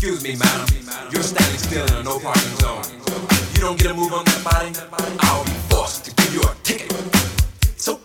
Excuse me, madam. You're standing still in a no parking zone. You don't get a move on that body, I'll be forced to give you a ticket. So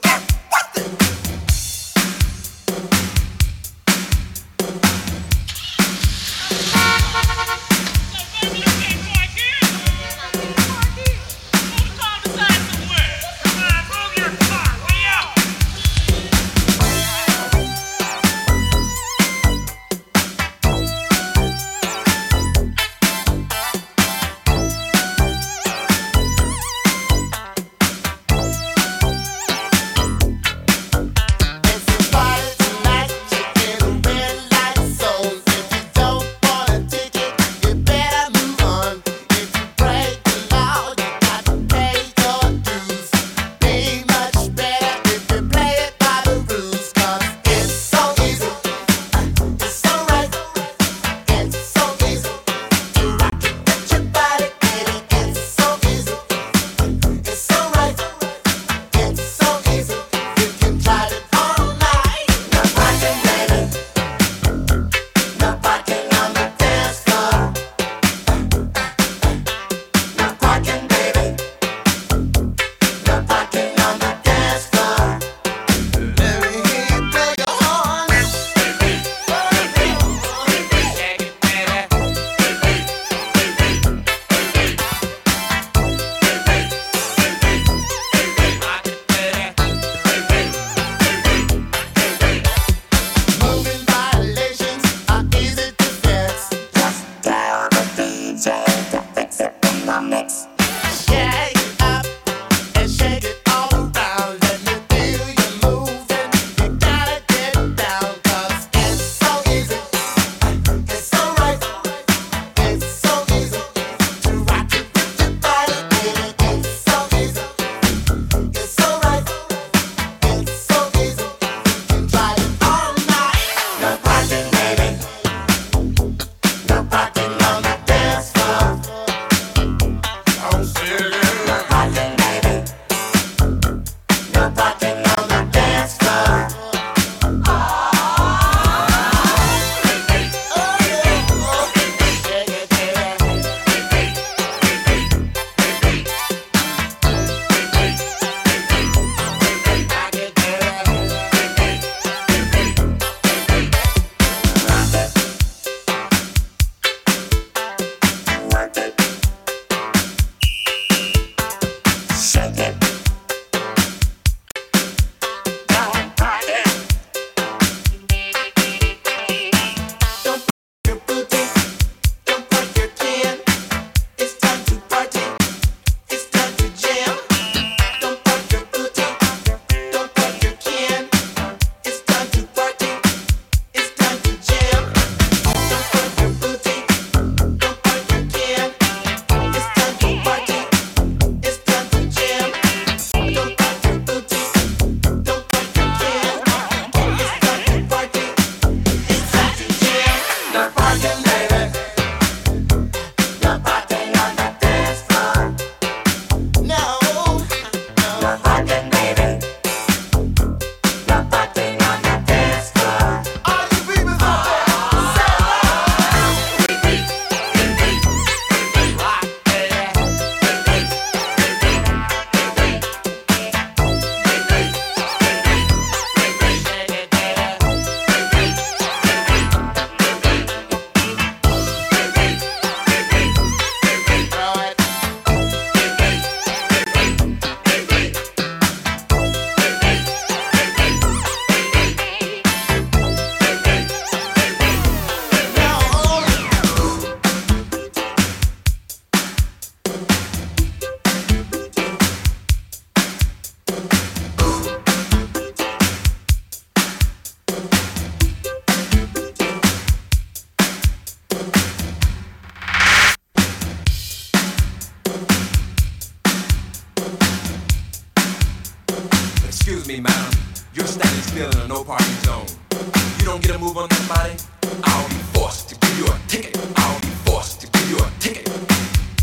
another. Excuse me, madam. You're standing still in a no parking zone. If You don't get a move on that body, I'll be forced to give you a ticket. I'll be forced to give you a ticket.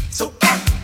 So get